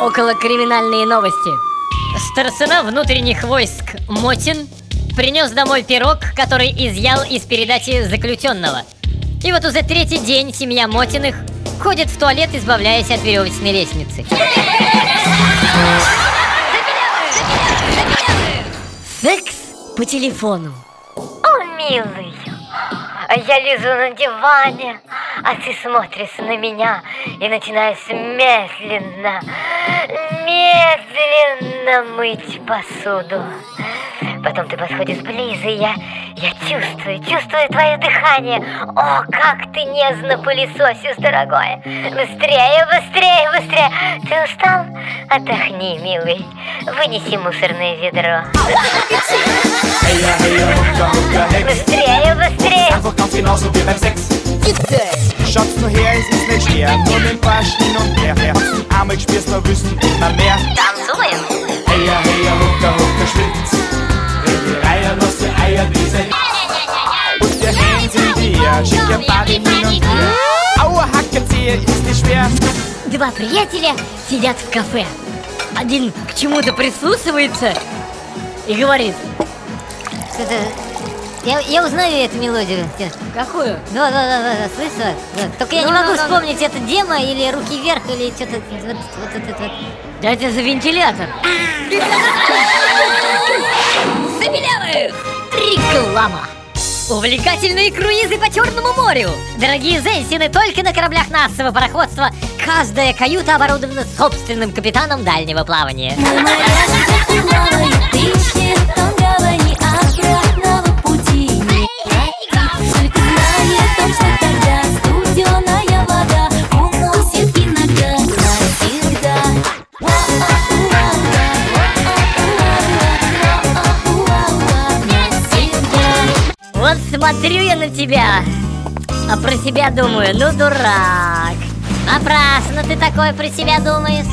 слышала криминальные новости? Старшина внутренних войск Мотин принес домой пирог, который изъял из передачи заключенного. И вот уже третий день семья Мотиных ходит в туалет, избавляясь от веревочной лестницы. Секс по телефону. О, милый, я лезу на диване, а ты смотришь на меня и начинаешь медленно, медленно мыть посуду. Потом ты подходишь ближе, и я, я чувствую, чувствую твое дыхание. О, как ты нежно пылесосишь, дорогой. Быстрее, быстрее, быстрее. Ты устал? Отдохни, милый. Вынеси мусорное ведро. Nur her, es ist nicht schwer, nur mit hin und her. Hab's einmal gespürst, wir wissen immer mehr. Танцуем. Heya, heya, hucka, hucka, schwitz. Dreh die Reihe, lass die Eier diese. Und der Hands in die Air, schick ihr Body hin und her. Aua, Hackenzieher, ist nicht schwer. Два приятеля сидят в кафе. Один к чему-то прислушивается и говорит. Это... Я, я узнаю эту мелодию. Какую? Да, да, да, да, да, слышала? Да. Только я не Ну, могу ну, ну, вспомнить, это демо или руки вверх, или что-то вот, вот это вот. Да это за вентилятор. Забелявых! Реклама! Увлекательные круизы по Черному морю! Дорогие зенсины, только на кораблях нашего пароходства каждая каюта оборудована собственным капитаном дальнего плавания. Вот смотрю я на тебя, а про себя думаю, ну дурак. Напрасно ты такое про себя думаешь.